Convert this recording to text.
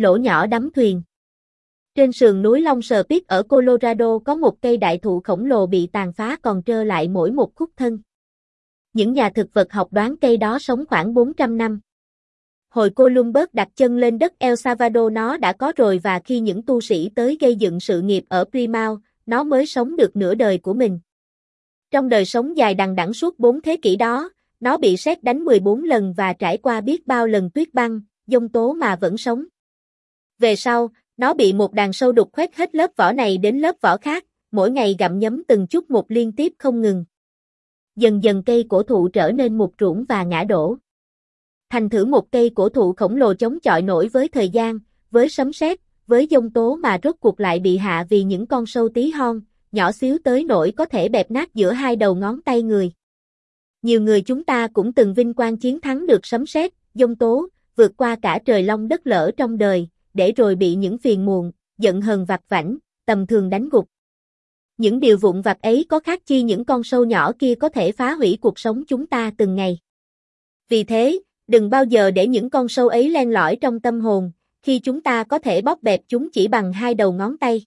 Lỗ nhỏ đắm thuyền. Trên sườn núi Long Sờ Pit ở Colorado có một cây đại thụ khổng lồ bị tàn phá còn trơ lại mỗi một khúc thân. Những nhà thực vật học đoán cây đó sống khoảng 400 năm. Hồi Columbus đặt chân lên đất El Salvador nó đã có rồi và khi những tu sĩ tới gây dựng sự nghiệp ở Primao, nó mới sống được nửa đời của mình. Trong đời sống dài đằng đẵng suốt 4 thế kỷ đó, nó bị sét đánh 14 lần và trải qua biết bao lần tuyết băng, dông tố mà vẫn sống. Về sau, nó bị một đàn sâu đục khoét hết lớp vỏ này đến lớp vỏ khác, mỗi ngày gặm nhấm từng chút một liên tiếp không ngừng. Dần dần cây cổ thụ trở nên mục rũng và ngã đổ. Thành thử một cây cổ thụ khổng lồ chống chọi nổi với thời gian, với sấm sét, với dông tố mà rốt cuộc lại bị hạ vì những con sâu tí hon, nhỏ xíu tới nổi có thể bẹp nát giữa hai đầu ngón tay người. Nhiều người chúng ta cũng từng vinh quang chiến thắng được sấm sét, dông tố, vượt qua cả trời long đất lở trong đời, để rồi bị những phiền muộn, giận hờn vặt vảnh, tầm thường đánh gục. Những điều vụn vặt ấy có khác chi những con sâu nhỏ kia có thể phá hủy cuộc sống chúng ta từng ngày. Vì thế, đừng bao giờ để những con sâu ấy len lỏi trong tâm hồn, khi chúng ta có thể bóp bẹp chúng chỉ bằng hai đầu ngón tay.